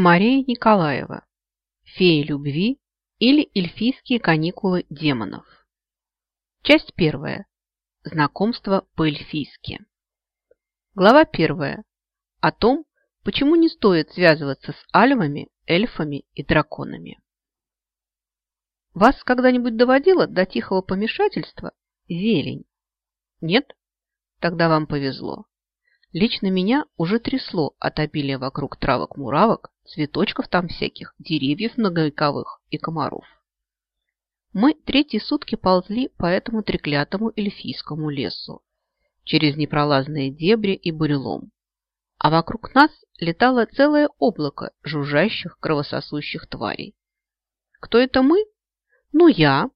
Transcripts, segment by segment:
Мария Николаева. Феи любви или эльфийские каникулы демонов. Часть первая. Знакомство по-эльфийски. Глава первая. О том, почему не стоит связываться с альвами, эльфами и драконами. Вас когда-нибудь доводило до тихого помешательства зелень? Нет? Тогда вам повезло. Лично меня уже трясло от обилия вокруг травок-муравок, цветочков там всяких, деревьев многовековых и комаров. Мы третьи сутки ползли по этому треклятому эльфийскому лесу, через непролазные дебри и бурелом. А вокруг нас летало целое облако жужжащих кровососущих тварей. Кто это мы? Ну, я,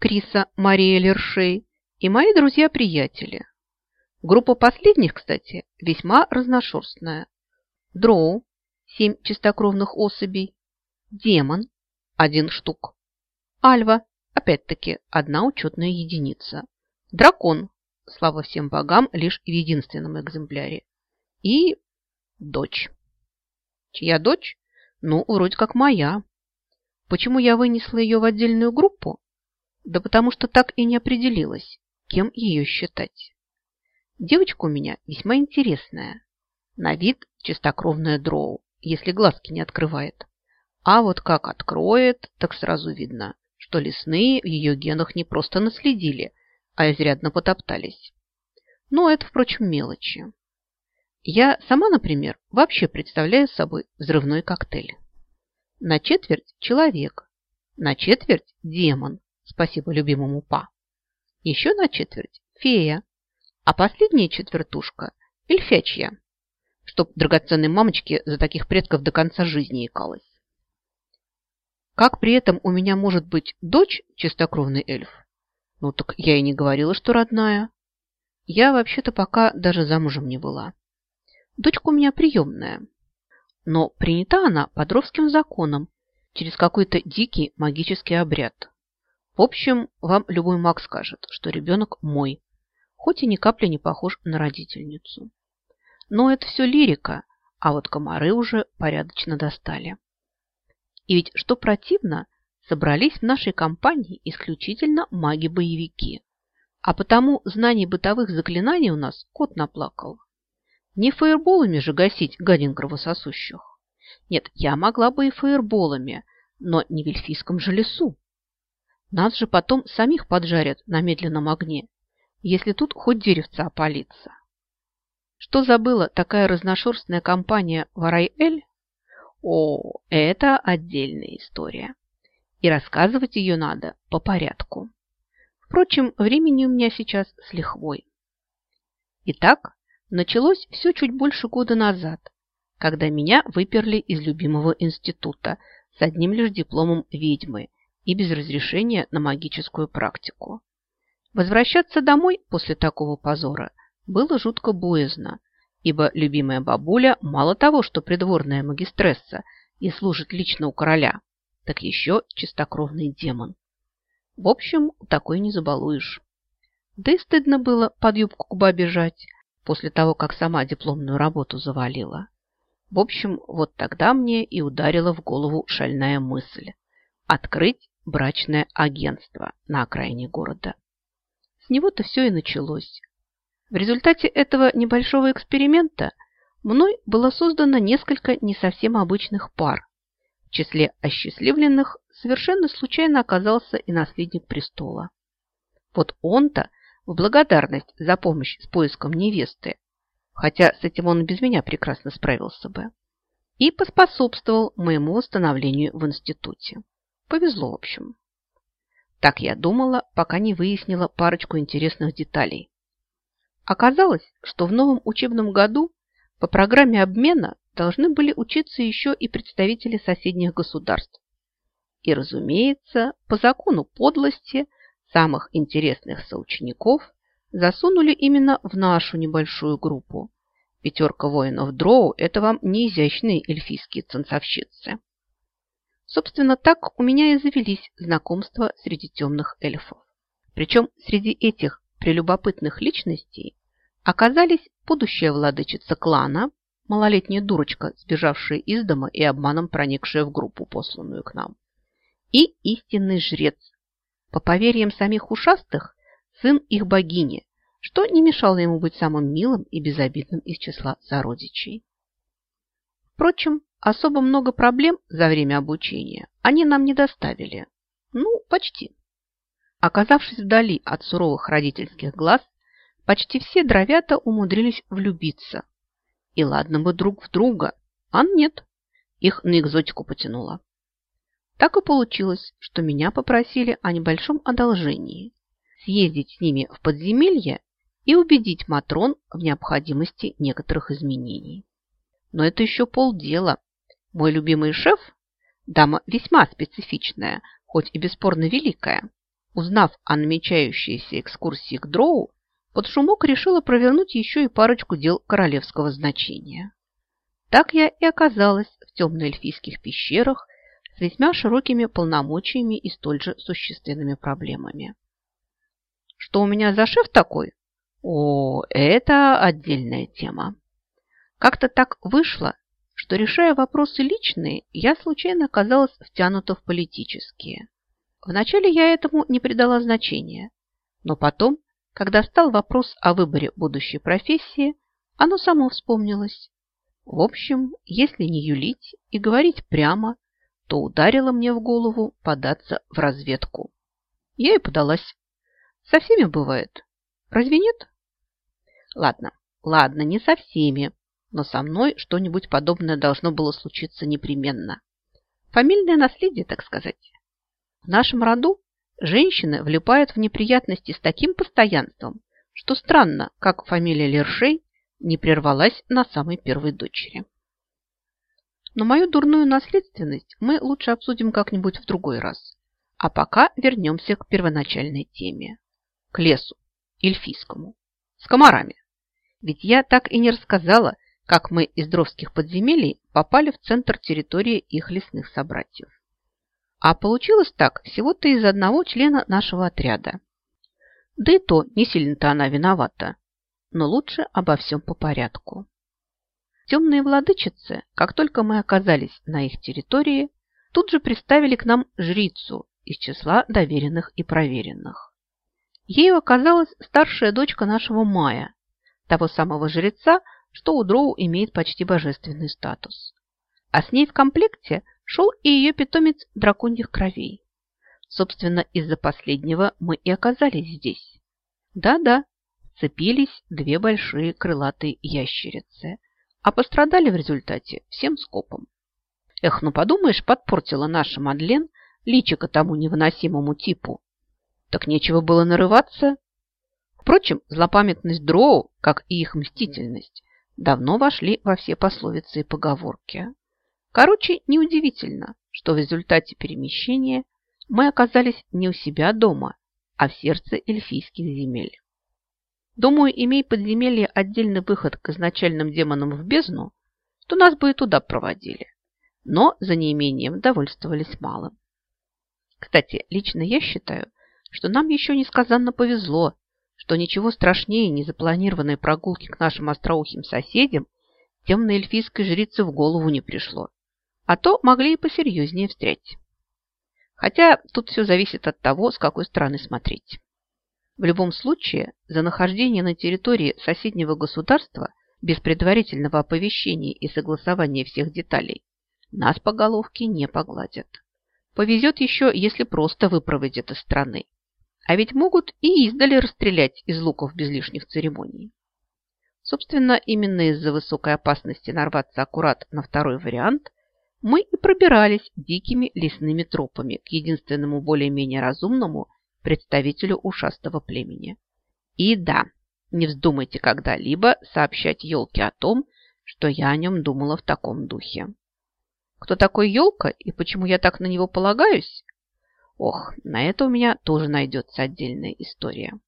Криса Мария Лершей и мои друзья-приятели. Группа последних, кстати, весьма разношерстная. Дроу – семь чистокровных особей. Демон – один штук. Альва – опять-таки одна учетная единица. Дракон – слава всем богам, лишь в единственном экземпляре. И дочь. Чья дочь? Ну, вроде как моя. Почему я вынесла ее в отдельную группу? Да потому что так и не определилась, кем ее считать. Девочка у меня весьма интересная. На вид чистокровная дроу, если глазки не открывает. А вот как откроет, так сразу видно, что лесные в ее генах не просто наследили, а изрядно потоптались. Но это, впрочем, мелочи. Я сама, например, вообще представляю собой взрывной коктейль. На четверть человек, на четверть демон, спасибо любимому Па. Еще на четверть фея, а последняя четвертушка – эльфячья, чтоб драгоценной мамочке за таких предков до конца жизни икалась. Как при этом у меня может быть дочь чистокровный эльф? Ну так я и не говорила, что родная. Я вообще-то пока даже замужем не была. Дочка у меня приемная. Но принята она подровским законом через какой-то дикий магический обряд. В общем, вам любой маг скажет, что ребенок мой, хоть и ни капли не похож на родительницу. Но это все лирика, а вот комары уже порядочно достали. И ведь, что противно, собрались в нашей компании исключительно маги-боевики. А потому знаний бытовых заклинаний у нас кот наплакал. Не фаерболами же гасить гадин кровососущих. Нет, я могла бы и фаерболами, но не в эльфийском же лесу. Нас же потом самих поджарят на медленном огне если тут хоть деревца опалится. Что забыла такая разношерстная компания Варай-Эль? О, это отдельная история. И рассказывать ее надо по порядку. Впрочем, времени у меня сейчас с лихвой. Итак, началось все чуть больше года назад, когда меня выперли из любимого института с одним лишь дипломом ведьмы и без разрешения на магическую практику. Возвращаться домой после такого позора было жутко боязно, ибо любимая бабуля мало того, что придворная магистресса и служит лично у короля, так еще чистокровный демон. В общем, такой не забалуешь. Да и стыдно было под юбку к бабе жать после того, как сама дипломную работу завалила. В общем, вот тогда мне и ударила в голову шальная мысль – открыть брачное агентство на окраине города. С него-то все и началось. В результате этого небольшого эксперимента мной было создано несколько не совсем обычных пар. В числе осчастливленных совершенно случайно оказался и наследник престола. Вот он-то в благодарность за помощь с поиском невесты, хотя с этим он без меня прекрасно справился бы, и поспособствовал моему восстановлению в институте. Повезло, в общем. Так я думала, пока не выяснила парочку интересных деталей. Оказалось, что в новом учебном году по программе обмена должны были учиться еще и представители соседних государств. И, разумеется, по закону подлости самых интересных соучеников засунули именно в нашу небольшую группу. Пятерка воинов Дроу – это вам не изящные эльфийские танцовщицы. Собственно, так у меня и завелись знакомства среди темных эльфов. Причем среди этих прелюбопытных личностей оказались будущая владычица клана, малолетняя дурочка, сбежавшая из дома и обманом проникшая в группу, посланную к нам. И истинный жрец, по поверьям самих ушастых, сын их богини, что не мешало ему быть самым милым и безобидным из числа сородичей. Впрочем, особо много проблем за время обучения они нам не доставили. Ну, почти. Оказавшись вдали от суровых родительских глаз, почти все дровята умудрились влюбиться. И ладно бы друг в друга, а нет, их на экзотику потянуло. Так и получилось, что меня попросили о небольшом одолжении – съездить с ними в подземелье и убедить Матрон в необходимости некоторых изменений. Но это еще полдела. Мой любимый шеф – дама весьма специфичная, хоть и бесспорно великая. Узнав о намечающейся экскурсии к Дроу, под шумок решила провернуть еще и парочку дел королевского значения. Так я и оказалась в темно-эльфийских пещерах с весьма широкими полномочиями и столь же существенными проблемами. Что у меня за шеф такой? О, это отдельная тема. Как-то так вышло, что, решая вопросы личные, я случайно оказалась втянута в политические. Вначале я этому не придала значения, но потом, когда стал вопрос о выборе будущей профессии, оно само вспомнилось. В общем, если не юлить и говорить прямо, то ударило мне в голову податься в разведку. Я и подалась. Со всеми бывает. Разве нет? Ладно, ладно, не со всеми но со мной что-нибудь подобное должно было случиться непременно. Фамильное наследие, так сказать. В нашем роду женщины влипают в неприятности с таким постоянством, что странно, как фамилия Лершей не прервалась на самой первой дочери. Но мою дурную наследственность мы лучше обсудим как-нибудь в другой раз. А пока вернемся к первоначальной теме. К лесу, эльфийскому, с комарами. Ведь я так и не рассказала, как мы из дровских подземелий попали в центр территории их лесных собратьев. А получилось так всего-то из одного члена нашего отряда. Да и то не сильно-то она виновата. Но лучше обо всем по порядку. Темные владычицы, как только мы оказались на их территории, тут же представили к нам жрицу из числа доверенных и проверенных. Ею оказалась старшая дочка нашего Мая, того самого жреца, что у Дроу имеет почти божественный статус. А с ней в комплекте шел и ее питомец драконьих кровей. Собственно, из-за последнего мы и оказались здесь. Да-да, цепились две большие крылатые ящерицы, а пострадали в результате всем скопом. Эх, ну подумаешь, подпортила наша Мадлен личико тому невыносимому типу. Так нечего было нарываться. Впрочем, злопамятность дроу, как и их мстительность, давно вошли во все пословицы и поговорки. Короче, неудивительно, что в результате перемещения мы оказались не у себя дома, а в сердце эльфийских земель. Думаю, имей подземелье отдельный выход к изначальным демонам в бездну, то нас бы и туда проводили. Но за неимением довольствовались малым. Кстати, лично я считаю, что нам еще несказанно повезло, что ничего страшнее незапланированной прогулки к нашим остроухим соседям темной эльфийской жрице в голову не пришло. А то могли и посерьезнее встрять. Хотя тут все зависит от того, с какой стороны смотреть. В любом случае, за нахождение на территории соседнего государства без предварительного оповещения и согласования всех деталей нас по головке не погладят. Повезет еще, если просто выпроводят из страны. А ведь могут и издали расстрелять из луков без лишних церемоний. Собственно, именно из-за высокой опасности нарваться аккурат на второй вариант мы и пробирались дикими лесными тропами к единственному более-менее разумному представителю ушастого племени. И да, не вздумайте когда-либо сообщать елке о том, что я о нем думала в таком духе. Кто такой елка и почему я так на него полагаюсь, Ох, на это у меня тоже найдется отдельная история.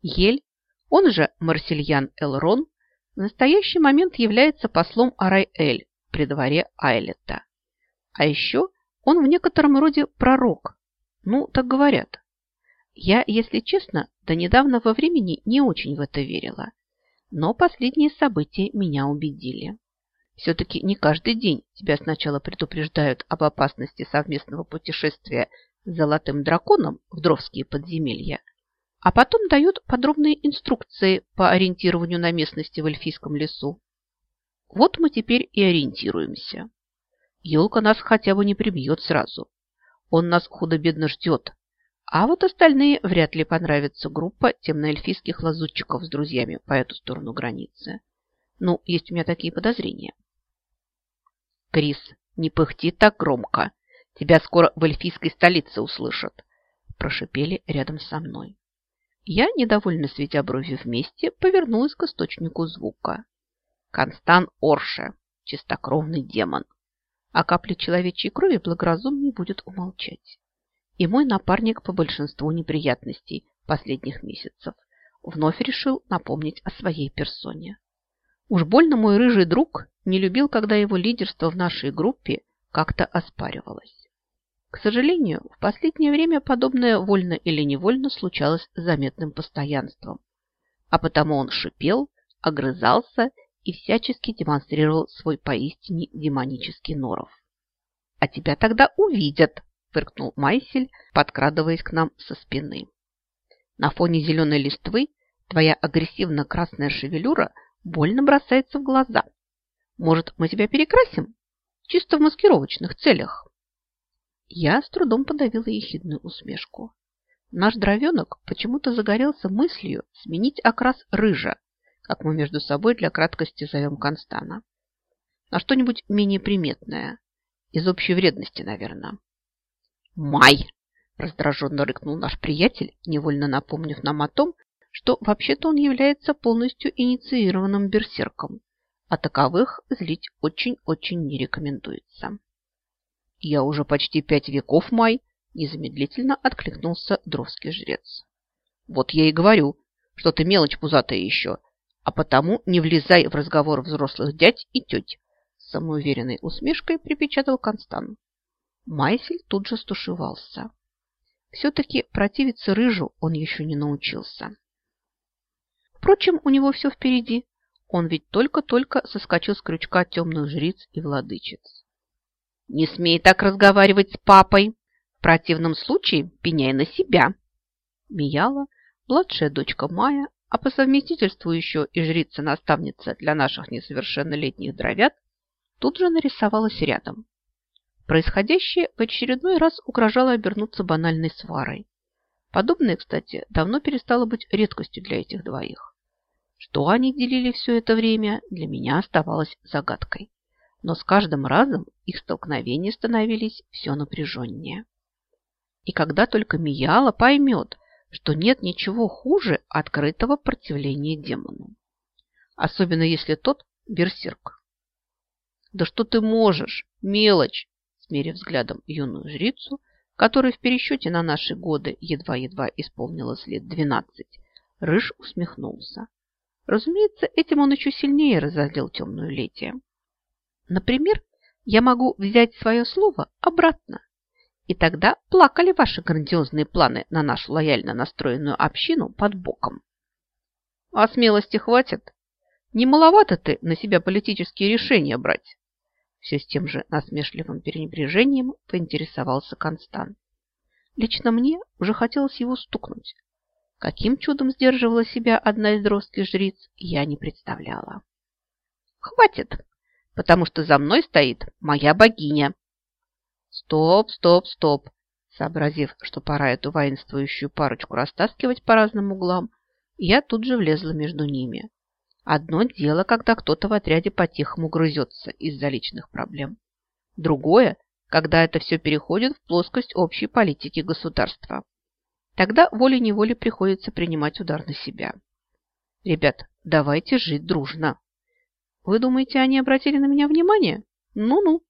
Ель, он же Марсельян Элрон, в настоящий момент является послом Арай-Эль при дворе Айлета. А еще он в некотором роде пророк. Ну, так говорят. Я, если честно, до недавно во времени не очень в это верила. Но последние события меня убедили. Все-таки не каждый день тебя сначала предупреждают об опасности совместного путешествия с золотым драконом в Дровские подземелья, а потом дают подробные инструкции по ориентированию на местности в эльфийском лесу. Вот мы теперь и ориентируемся. Елка нас хотя бы не прибьет сразу. Он нас худо-бедно ждет. А вот остальные вряд ли понравится группа темноэльфийских лазутчиков с друзьями по эту сторону границы. Ну, есть у меня такие подозрения. Крис, не пыхти так громко. Тебя скоро в эльфийской столице услышат. Прошипели рядом со мной. Я, недовольно светя брови вместе, повернулась к источнику звука. Констан Орше, чистокровный демон. А капли человечьей крови благоразумнее будет умолчать. И мой напарник по большинству неприятностей последних месяцев вновь решил напомнить о своей персоне. Уж больно мой рыжий друг не любил, когда его лидерство в нашей группе как-то оспаривалось. К сожалению, в последнее время подобное вольно или невольно случалось с заметным постоянством. А потому он шипел, огрызался и всячески демонстрировал свой поистине демонический норов. «А тебя тогда увидят!» – фыркнул Майсель, подкрадываясь к нам со спины. «На фоне зеленой листвы твоя агрессивно-красная шевелюра больно бросается в глаза. Может, мы тебя перекрасим? Чисто в маскировочных целях». Я с трудом подавила ехидную усмешку. Наш дровенок почему-то загорелся мыслью сменить окрас рыжа, как мы между собой для краткости зовем Констана. На что-нибудь менее приметное. Из общей вредности, наверное. «Май!» – раздраженно рыкнул наш приятель, невольно напомнив нам о том, что вообще-то он является полностью инициированным берсерком, а таковых злить очень-очень не рекомендуется. «Я уже почти пять веков, Май!» – незамедлительно откликнулся дровский жрец. «Вот я и говорю, что ты мелочь пузатая еще, а потому не влезай в разговор взрослых дядь и теть!» С самоуверенной усмешкой припечатал Констан. Майсель тут же стушевался. Все-таки противиться рыжу он еще не научился. Впрочем, у него все впереди. Он ведь только-только соскочил с крючка темных жриц и владычиц. Не смей так разговаривать с папой. В противном случае пеняй на себя. Мияла, младшая дочка Майя, а по совместительству еще и жрица-наставница для наших несовершеннолетних дровят, тут же нарисовалась рядом. Происходящее в очередной раз угрожало обернуться банальной сварой. Подобное, кстати, давно перестало быть редкостью для этих двоих. Что они делили все это время, для меня оставалось загадкой но с каждым разом их столкновения становились все напряженнее. И когда только Мияла поймет, что нет ничего хуже открытого противления демону. Особенно если тот берсерк. «Да что ты можешь, мелочь!» Смерив взглядом юную жрицу, которой в пересчете на наши годы едва-едва исполнилось лет двенадцать, Рыж усмехнулся. Разумеется, этим он еще сильнее разозлил темную леди. Например, я могу взять свое слово обратно. И тогда плакали ваши грандиозные планы на нашу лояльно настроенную общину под боком. А смелости хватит? Не маловато ты на себя политические решения брать? Все с тем же насмешливым пренебрежением поинтересовался Констан. Лично мне уже хотелось его стукнуть. Каким чудом сдерживала себя одна из дростских жриц, я не представляла. «Хватит!» потому что за мной стоит моя богиня. Стоп, стоп, стоп. Сообразив, что пора эту воинствующую парочку растаскивать по разным углам, я тут же влезла между ними. Одно дело, когда кто-то в отряде по-тихому грызется из-за личных проблем. Другое, когда это все переходит в плоскость общей политики государства. Тогда волей-неволей приходится принимать удар на себя. Ребят, давайте жить дружно. Вы думаете, они обратили на меня внимание? Ну-ну.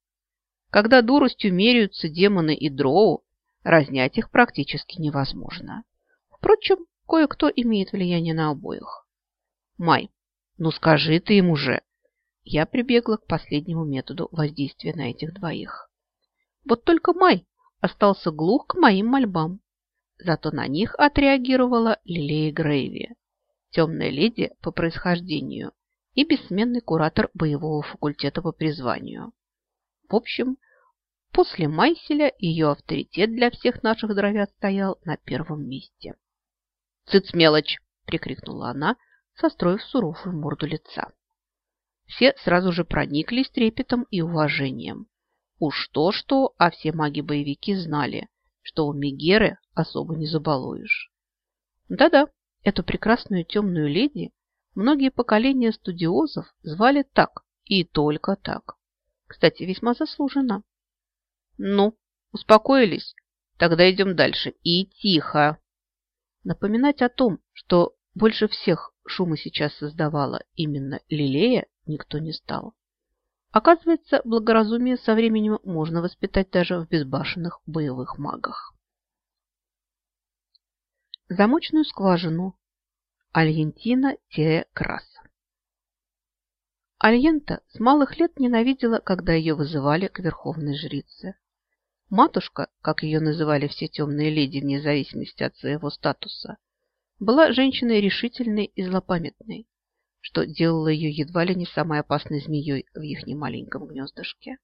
Когда дуростью меряются демоны и дроу, разнять их практически невозможно. Впрочем, кое-кто имеет влияние на обоих. Май, ну скажи ты им уже. Я прибегла к последнему методу воздействия на этих двоих. Вот только Май остался глух к моим мольбам. Зато на них отреагировала Лилея Грейви, темная леди по происхождению и бессменный куратор боевого факультета по призванию. В общем, после Майселя ее авторитет для всех наших дровят стоял на первом месте. «Цыц, мелочь!» – прикрикнула она, состроив суровую морду лица. Все сразу же прониклись трепетом и уважением. Уж то-что, а все маги-боевики знали, что у Мегеры особо не забалуешь. Да-да, эту прекрасную темную леди многие поколения студиозов звали так и только так. Кстати, весьма заслуженно. Ну, успокоились? Тогда идем дальше. И тихо. Напоминать о том, что больше всех шума сейчас создавала именно Лилея, никто не стал. Оказывается, благоразумие со временем можно воспитать даже в безбашенных боевых магах. Замочную скважину. Альентина-Крас. Альента с малых лет ненавидела, когда ее вызывали к верховной жрице. Матушка, как ее называли все темные леди вне зависимости от своего статуса, была женщиной решительной и злопамятной, что делало ее едва ли не самой опасной змеей в их немаленьком гнездышке.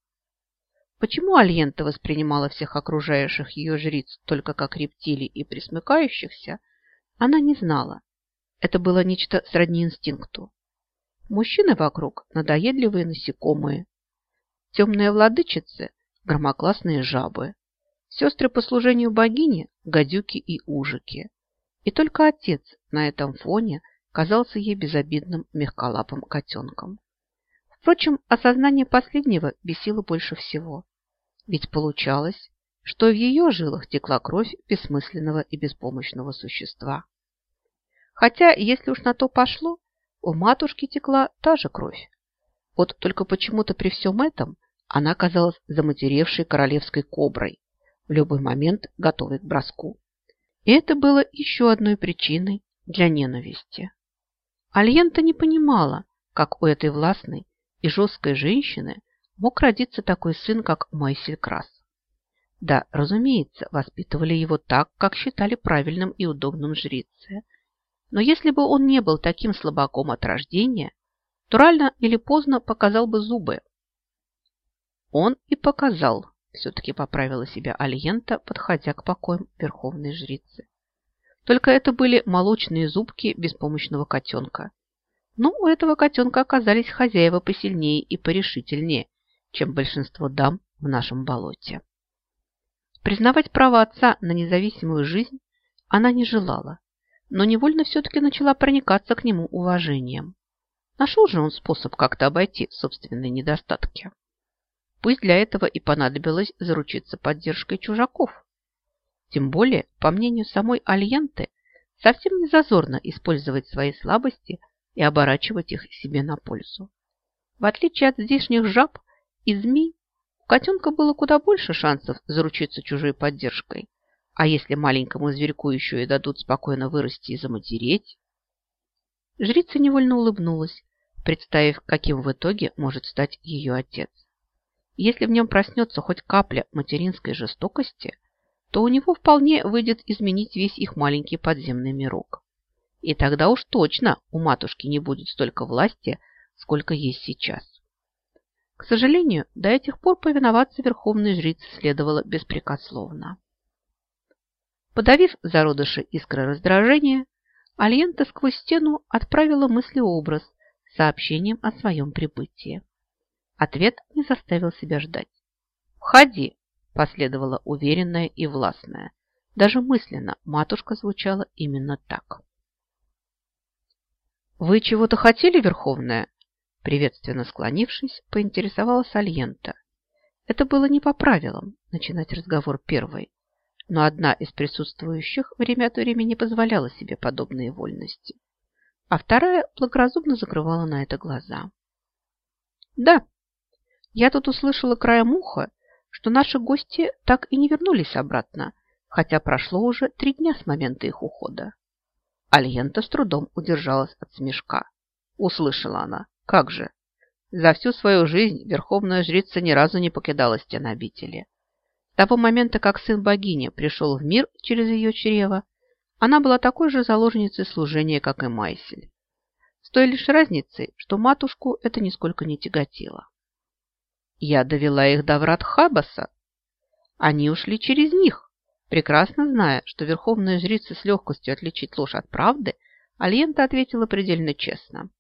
Почему Альента воспринимала всех окружающих ее жриц только как рептилий и присмыкающихся, она не знала. Это было нечто сродни инстинкту. Мужчины вокруг – надоедливые насекомые. Темные владычицы – громоклассные жабы. Сестры по служению богине – гадюки и ужики. И только отец на этом фоне казался ей безобидным мягколапым котенком. Впрочем, осознание последнего бесило больше всего. Ведь получалось, что в ее жилах текла кровь бессмысленного и беспомощного существа. Хотя, если уж на то пошло, у матушки текла та же кровь. Вот только почему-то при всем этом она казалась заматеревшей королевской коброй, в любой момент готовой к броску. И это было еще одной причиной для ненависти. Альента не понимала, как у этой властной и жесткой женщины мог родиться такой сын, как Майсель Крас. Да, разумеется, воспитывали его так, как считали правильным и удобным жрицы. Но если бы он не был таким слабаком от рождения, то рано или поздно показал бы зубы. Он и показал, все-таки поправила себя Альента, подходя к покоям верховной жрицы. Только это были молочные зубки беспомощного котенка. Но у этого котенка оказались хозяева посильнее и порешительнее, чем большинство дам в нашем болоте. Признавать право отца на независимую жизнь она не желала, но невольно все-таки начала проникаться к нему уважением. Нашел же он способ как-то обойти собственные недостатки. Пусть для этого и понадобилось заручиться поддержкой чужаков. Тем более, по мнению самой Альянты, совсем не зазорно использовать свои слабости и оборачивать их себе на пользу. В отличие от здешних жаб и змей, у котенка было куда больше шансов заручиться чужой поддержкой. А если маленькому зверьку еще и дадут спокойно вырасти и заматереть? Жрица невольно улыбнулась, представив, каким в итоге может стать ее отец. Если в нем проснется хоть капля материнской жестокости, то у него вполне выйдет изменить весь их маленький подземный мирок. И тогда уж точно у матушки не будет столько власти, сколько есть сейчас. К сожалению, до этих пор повиноваться верховной жрице следовало беспрекословно. Подавив зародыши искры раздражения, Альента сквозь стену отправила мыслеобраз с сообщением о своем прибытии. Ответ не заставил себя ждать. «Входи!» – последовала уверенная и властная. Даже мысленно матушка звучала именно так. «Вы чего-то хотели, Верховная?» Приветственно склонившись, поинтересовалась Альента. Это было не по правилам начинать разговор первой, но одна из присутствующих время от времени позволяла себе подобные вольности, а вторая благоразумно закрывала на это глаза. «Да, я тут услышала краем уха, что наши гости так и не вернулись обратно, хотя прошло уже три дня с момента их ухода. Альента с трудом удержалась от смешка. Услышала она. Как же? За всю свою жизнь верховная жрица ни разу не покидала стен обители. Того момента, как сын богини пришел в мир через ее чрево, она была такой же заложницей служения, как и Майсель. С той лишь разницей, что матушку это нисколько не тяготило. Я довела их до врат Хабаса. Они ушли через них, прекрасно зная, что верховная жрица с легкостью отличит ложь от правды, Альента ответила предельно честно.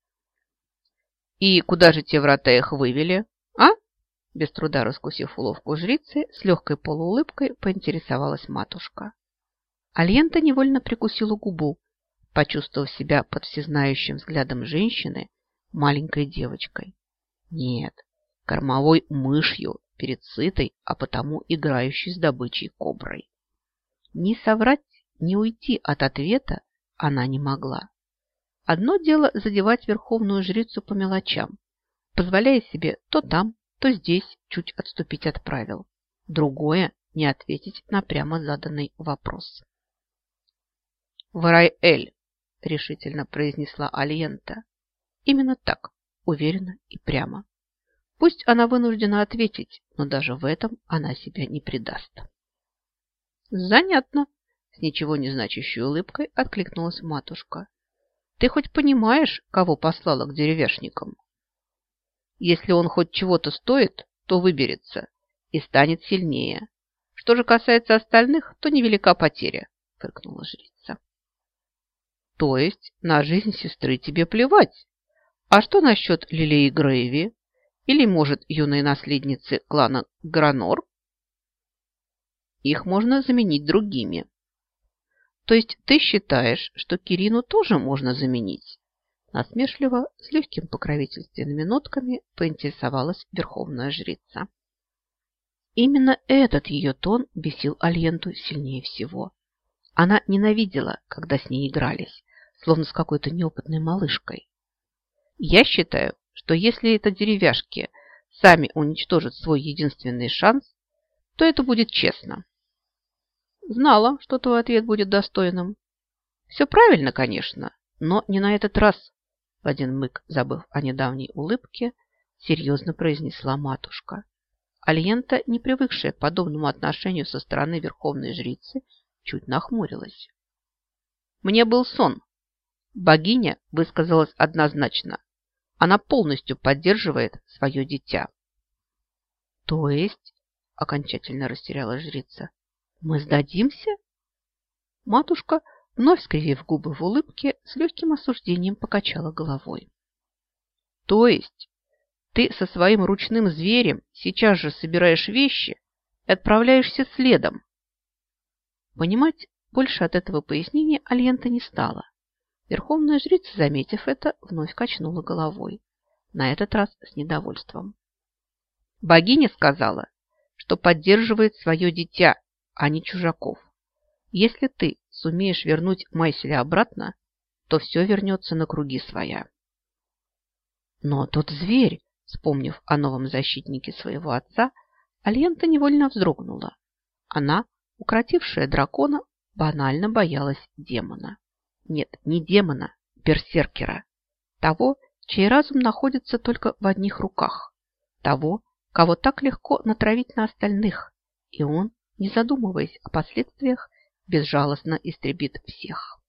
«И куда же те врата их вывели, а?» Без труда раскусив уловку жрицы, с легкой полуулыбкой поинтересовалась матушка. Альента невольно прикусила губу, почувствовав себя под всезнающим взглядом женщины маленькой девочкой. Нет, кормовой мышью перед сытой, а потому играющей с добычей коброй. Ни соврать, ни уйти от ответа она не могла. Одно дело задевать верховную жрицу по мелочам, позволяя себе то там, то здесь чуть отступить от правил. Другое – не ответить на прямо заданный вопрос. «Варай-Эль», – решительно произнесла Альента. Именно так, уверенно и прямо. Пусть она вынуждена ответить, но даже в этом она себя не предаст. «Занятно», – с ничего не значащей улыбкой откликнулась матушка. «Ты хоть понимаешь, кого послала к деревяшникам?» Если он хоть чего-то стоит, то выберется и станет сильнее. Что же касается остальных, то невелика потеря, фыркнула жрица. То есть на жизнь сестры тебе плевать? А что насчет Лилии Грейви? Или, может, юной наследницы клана Гранор? Их можно заменить другими. То есть ты считаешь, что Кирину тоже можно заменить? Насмешливо, с легким покровительственными нотками поинтересовалась верховная жрица. Именно этот ее тон бесил Альенту сильнее всего. Она ненавидела, когда с ней игрались, словно с какой-то неопытной малышкой. Я считаю, что если это деревяшки сами уничтожат свой единственный шанс, то это будет честно. Знала, что твой ответ будет достойным. Все правильно, конечно, но не на этот раз, в один миг, забыв о недавней улыбке, серьезно произнесла матушка. Альента, не привыкшая к подобному отношению со стороны верховной жрицы, чуть нахмурилась. «Мне был сон. Богиня высказалась однозначно. Она полностью поддерживает свое дитя». «То есть?» – окончательно растеряла жрица. «Мы сдадимся?» Матушка – Вновь скривив губы в улыбке, с легким осуждением покачала головой. То есть ты со своим ручным зверем сейчас же собираешь вещи и отправляешься следом? Понимать больше от этого пояснения Альента не стала. Верховная жрица, заметив это, вновь качнула головой. На этот раз с недовольством. Богиня сказала, что поддерживает свое дитя, а не чужаков. Если ты сумеешь вернуть Майселя обратно, то все вернется на круги своя. Но тот зверь, вспомнив о новом защитнике своего отца, Альента невольно вздрогнула. Она, укротившая дракона, банально боялась демона. Нет, не демона, берсеркера. Того, чей разум находится только в одних руках. Того, кого так легко натравить на остальных. И он, не задумываясь о последствиях, безжалостно истребит всех.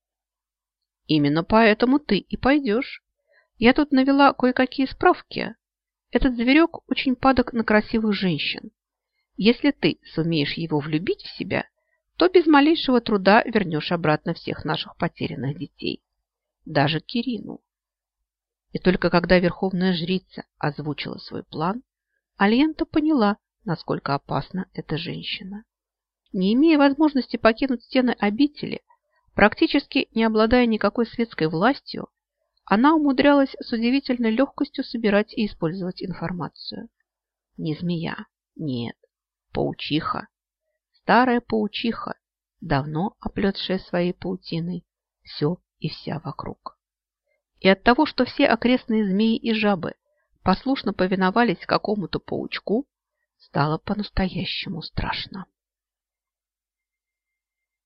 Именно поэтому ты и пойдешь. Я тут навела кое-какие справки. Этот зверек очень падок на красивых женщин. Если ты сумеешь его влюбить в себя, то без малейшего труда вернешь обратно всех наших потерянных детей. Даже Кирину. И только когда верховная жрица озвучила свой план, Альента поняла, насколько опасна эта женщина. Не имея возможности покинуть стены обители, практически не обладая никакой светской властью, она умудрялась с удивительной легкостью собирать и использовать информацию. Не змея, нет, паучиха. Старая паучиха, давно оплетшая своей паутиной все и вся вокруг. И от того, что все окрестные змеи и жабы послушно повиновались какому-то паучку, стало по-настоящему страшно.